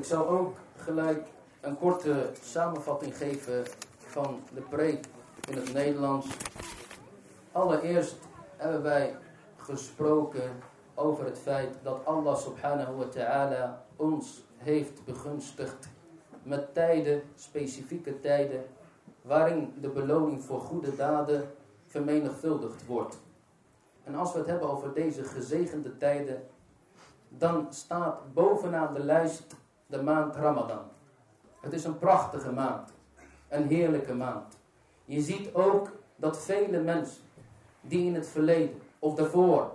Ik zal ook gelijk een korte samenvatting geven van de preek in het Nederlands. Allereerst hebben wij gesproken over het feit dat Allah subhanahu wa ta'ala ons heeft begunstigd met tijden, specifieke tijden, waarin de beloning voor goede daden vermenigvuldigd wordt. En als we het hebben over deze gezegende tijden, dan staat bovenaan de lijst de maand Ramadan. Het is een prachtige maand, een heerlijke maand. Je ziet ook dat vele mensen die in het verleden of daarvoor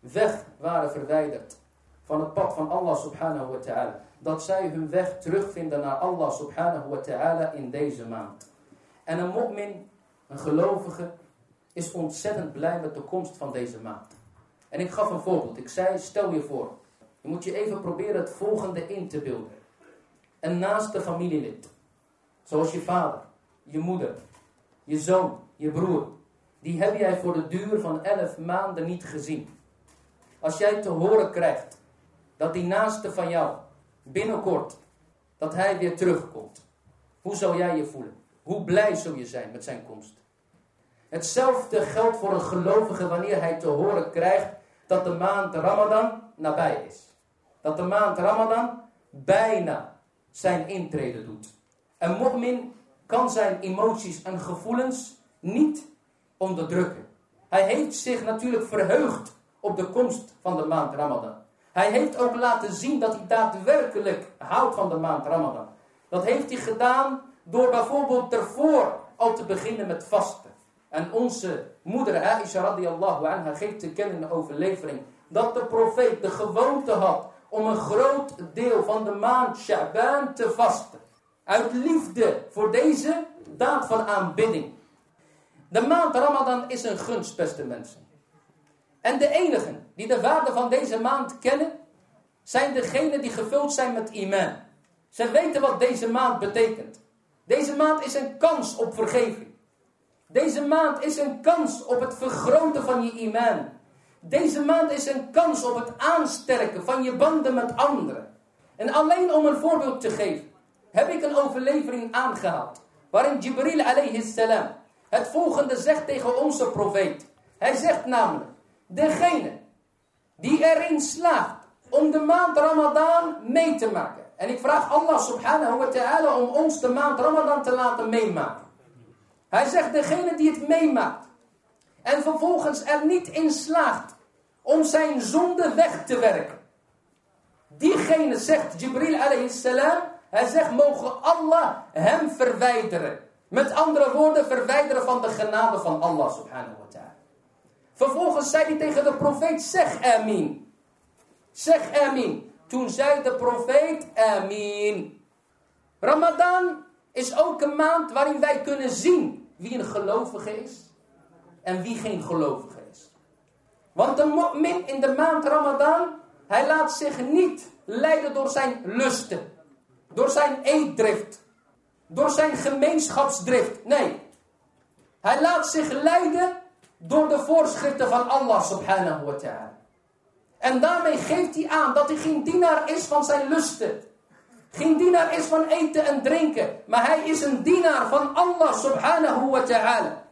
weg waren verwijderd van het pad van Allah subhanahu wa ta'ala, dat zij hun weg terugvinden naar Allah subhanahu wa ta'ala in deze maand. En een mu'min, een gelovige, is ontzettend blij met de komst van deze maand. En ik gaf een voorbeeld. Ik zei, stel je voor, je moet je even proberen het volgende in te beelden. Een naaste familielid, zoals je vader, je moeder, je zoon, je broer, die heb jij voor de duur van elf maanden niet gezien. Als jij te horen krijgt dat die naaste van jou binnenkort, dat hij weer terugkomt. Hoe zou jij je voelen? Hoe blij zou je zijn met zijn komst? Hetzelfde geldt voor een gelovige wanneer hij te horen krijgt dat de maand Ramadan nabij is. Dat de maand Ramadan bijna zijn intrede doet. Een mu'min kan zijn emoties en gevoelens niet onderdrukken. Hij heeft zich natuurlijk verheugd op de komst van de maand Ramadan. Hij heeft ook laten zien dat hij daadwerkelijk houdt van de maand Ramadan. Dat heeft hij gedaan door bijvoorbeeld ervoor al te beginnen met vasten. En onze moeder Aisha radiallahu anha geeft te kennen in de overlevering dat de profeet de gewoonte had om een groot deel van de maand Sha'ban te vasten. Uit liefde voor deze daad van aanbidding. De maand Ramadan is een gunst, beste mensen. En de enigen die de waarde van deze maand kennen, zijn degenen die gevuld zijn met iman. Ze weten wat deze maand betekent. Deze maand is een kans op vergeving. Deze maand is een kans op het vergroten van je iman. Deze maand is een kans op het aansterken van je banden met anderen. En alleen om een voorbeeld te geven, heb ik een overlevering aangehaald. Waarin Jibril alayhi salam het volgende zegt tegen onze profeet. Hij zegt namelijk, degene die erin slaagt om de maand Ramadan mee te maken. En ik vraag Allah subhanahu wa ta'ala om ons de maand Ramadan te laten meemaken. Hij zegt, degene die het meemaakt en vervolgens er niet in slaagt om zijn zonde weg te werken. Diegene zegt Jibril alayhi salam, hij zegt, mogen Allah hem verwijderen. Met andere woorden, verwijderen van de genade van Allah subhanahu wa ta'ala. Vervolgens zei hij tegen de profeet, zeg amin. Zeg amin. Toen zei de profeet, amin. Ramadan is ook een maand waarin wij kunnen zien wie een gelovige is en wie geen gelovige is. Want de mu'min in de maand Ramadan, hij laat zich niet leiden door zijn lusten, door zijn eetdrift, door zijn gemeenschapsdrift. Nee, hij laat zich leiden door de voorschriften van Allah subhanahu wa ta'ala. En daarmee geeft hij aan dat hij geen dienaar is van zijn lusten. Geen dienaar is van eten en drinken. Maar hij is een dienaar van Allah subhanahu wa ta'ala.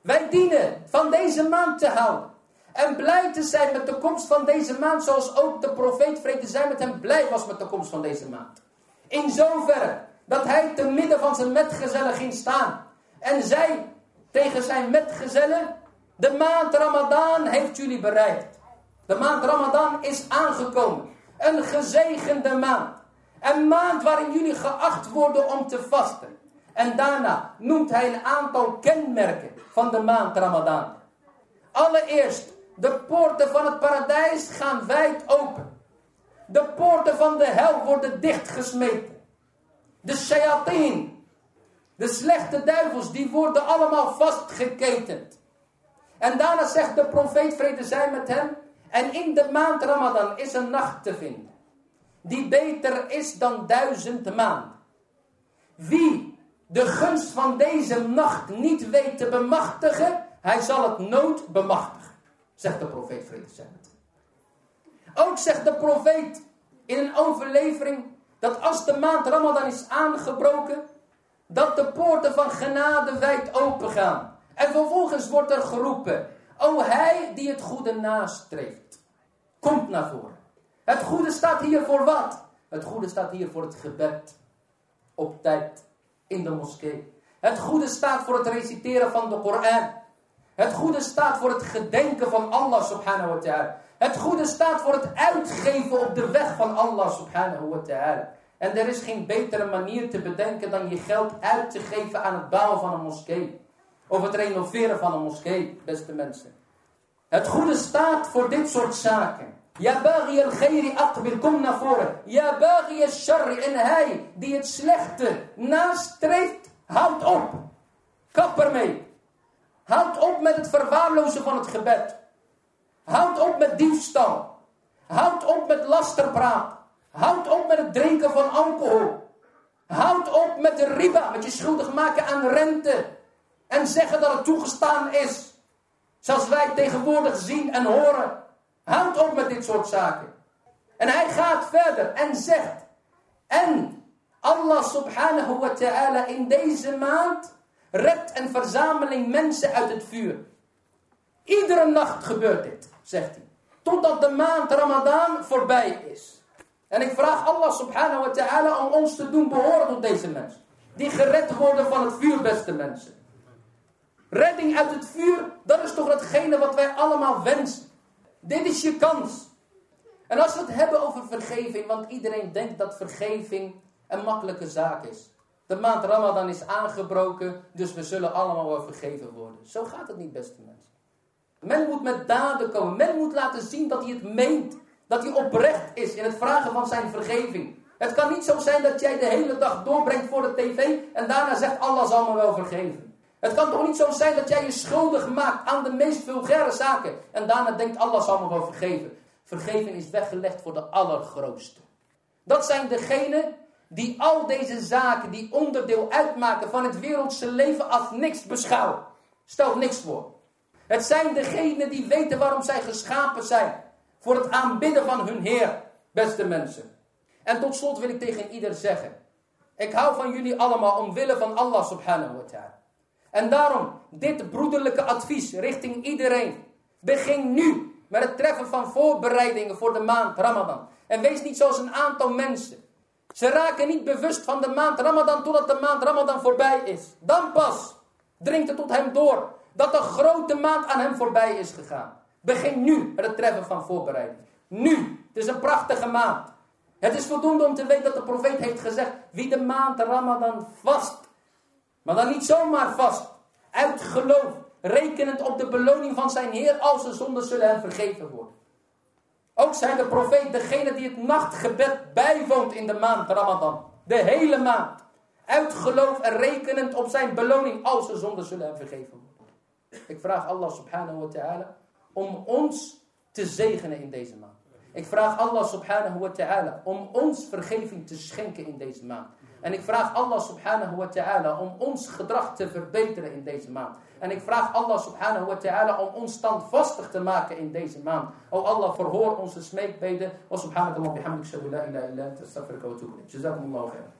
Wij dienen van deze maand te houden. En blij te zijn met de komst van deze maand. Zoals ook de profeet vrede zijn met hem blij was met de komst van deze maand. In zoverre dat hij te midden van zijn metgezellen ging staan. En zei tegen zijn metgezellen. De maand Ramadan heeft jullie bereikt. De maand Ramadan is aangekomen. Een gezegende maand. Een maand waarin jullie geacht worden om te vasten. En daarna noemt hij een aantal kenmerken van de maand Ramadan. Allereerst, de poorten van het paradijs gaan wijd open. De poorten van de hel worden dichtgesmeten. De shayateen, de slechte duivels, die worden allemaal vastgeketend. En daarna zegt de profeet, vrede zij met hem, en in de maand Ramadan is een nacht te vinden. Die beter is dan duizend maanden. Wie de gunst van deze nacht niet weet te bemachtigen, hij zal het nooit bemachtigen. Zegt de profeet vrede zij met hem. Ook zegt de profeet in een overlevering dat als de maand Ramadan is aangebroken, dat de poorten van genade wijd open gaan. En vervolgens wordt er geroepen, o hij die het goede nastreeft, komt naar voren. Het goede staat hier voor wat? Het goede staat hier voor het gebed op tijd in de moskee. Het goede staat voor het reciteren van de Koran. Het goede staat voor het gedenken van Allah subhanahu wa ta'ala. Het goede staat voor het uitgeven op de weg van Allah subhanahu wa ta'ala. En er is geen betere manier te bedenken dan je geld uit te geven aan het bouwen van een moskee. Of het renoveren van een moskee, beste mensen. Het goede staat voor dit soort zaken. Ja baghi al khairi aqbil, kom naar voren. Ja baghi al sharri, en hij die het slechte nastreeft, houdt op. Kap ermee. Houd op met het van het gebed. Houd op met diefstal. Houd op met lasterpraat. Houd op met het drinken van alcohol. Houd op met de riba, met je schuldig maken aan rente. En zeggen dat het toegestaan is. Zoals wij tegenwoordig zien en horen. Houd op met dit soort zaken. En hij gaat verder en zegt. En Allah subhanahu wa ta'ala in deze maand redt een verzameling mensen uit het vuur. Iedere nacht gebeurt dit, zegt hij. Totdat de maand Ramadan voorbij is. En ik vraag Allah subhanahu wa ta'ala om ons te doen behoren tot deze mensen. Die gered worden van het vuur, beste mensen. Redding uit het vuur, dat is toch hetgene wat wij allemaal wensen. Dit is je kans. En als we het hebben over vergeving, want iedereen denkt dat vergeving een makkelijke zaak is. De maand Ramadan is aangebroken, dus we zullen allemaal wel vergeven worden. Zo gaat het niet, beste mensen. Men moet met daden komen. Men moet laten zien dat hij het meent. Dat hij oprecht is in het vragen van zijn vergeving. Het kan niet zo zijn dat jij de hele dag doorbrengt voor de tv en daarna zegt Allah zal me wel vergeven. Het kan toch niet zo zijn dat jij je schuldig maakt aan de meest vulgaire zaken en daarna denkt Allah zal me wel vergeven. Vergeven is weggelegd voor de allergrootste. Dat zijn degenen die al deze zaken, die onderdeel uitmaken van het wereldse leven, als niks beschouwen. Stel niks voor. Het zijn degenen die weten waarom zij geschapen zijn. Voor het aanbidden van hun Heer, beste mensen. En tot slot wil ik tegen ieder zeggen. Ik hou van jullie allemaal omwille van Allah subhanahu wa ta'ala. En daarom dit broederlijke advies richting iedereen. Begin nu met het treffen van voorbereidingen voor de maand Ramadan. En wees niet zoals een aantal mensen ze raken niet bewust van de maand Ramadan totdat de maand Ramadan voorbij is. Dan pas dringt het tot hem door dat de grote maand aan hem voorbij is gegaan. Begin nu met het treffen van voorbereiding. Nu. Het is een prachtige maand. Het is voldoende om te weten dat de profeet heeft gezegd, wie de maand Ramadan vast, maar dan niet zomaar vast, uit geloof, rekenend op de beloning van zijn Heer, als de zonden zullen hem vergeven worden. Ook zijn de profeet degene die het nachtgebed bijwoont in de maand Ramadan. De hele maand. Uit geloof en rekenend op zijn beloning als ze zonde zullen hem vergeven worden. Ik vraag Allah subhanahu wa ta'ala om ons te zegenen in deze maand. Ik vraag Allah subhanahu wa ta'ala om ons vergeving te schenken in deze maand. En ik vraag Allah subhanahu wa ta'ala om ons gedrag te verbeteren in deze maand. En ik vraag Allah subhanahu wa ta'ala om ons standvastig te maken in deze maand. O Allah, verhoor onze smeekbeden. Wa subhanahu wa bihamdik, la ilaha illa wa. Jazakumullahu khairan.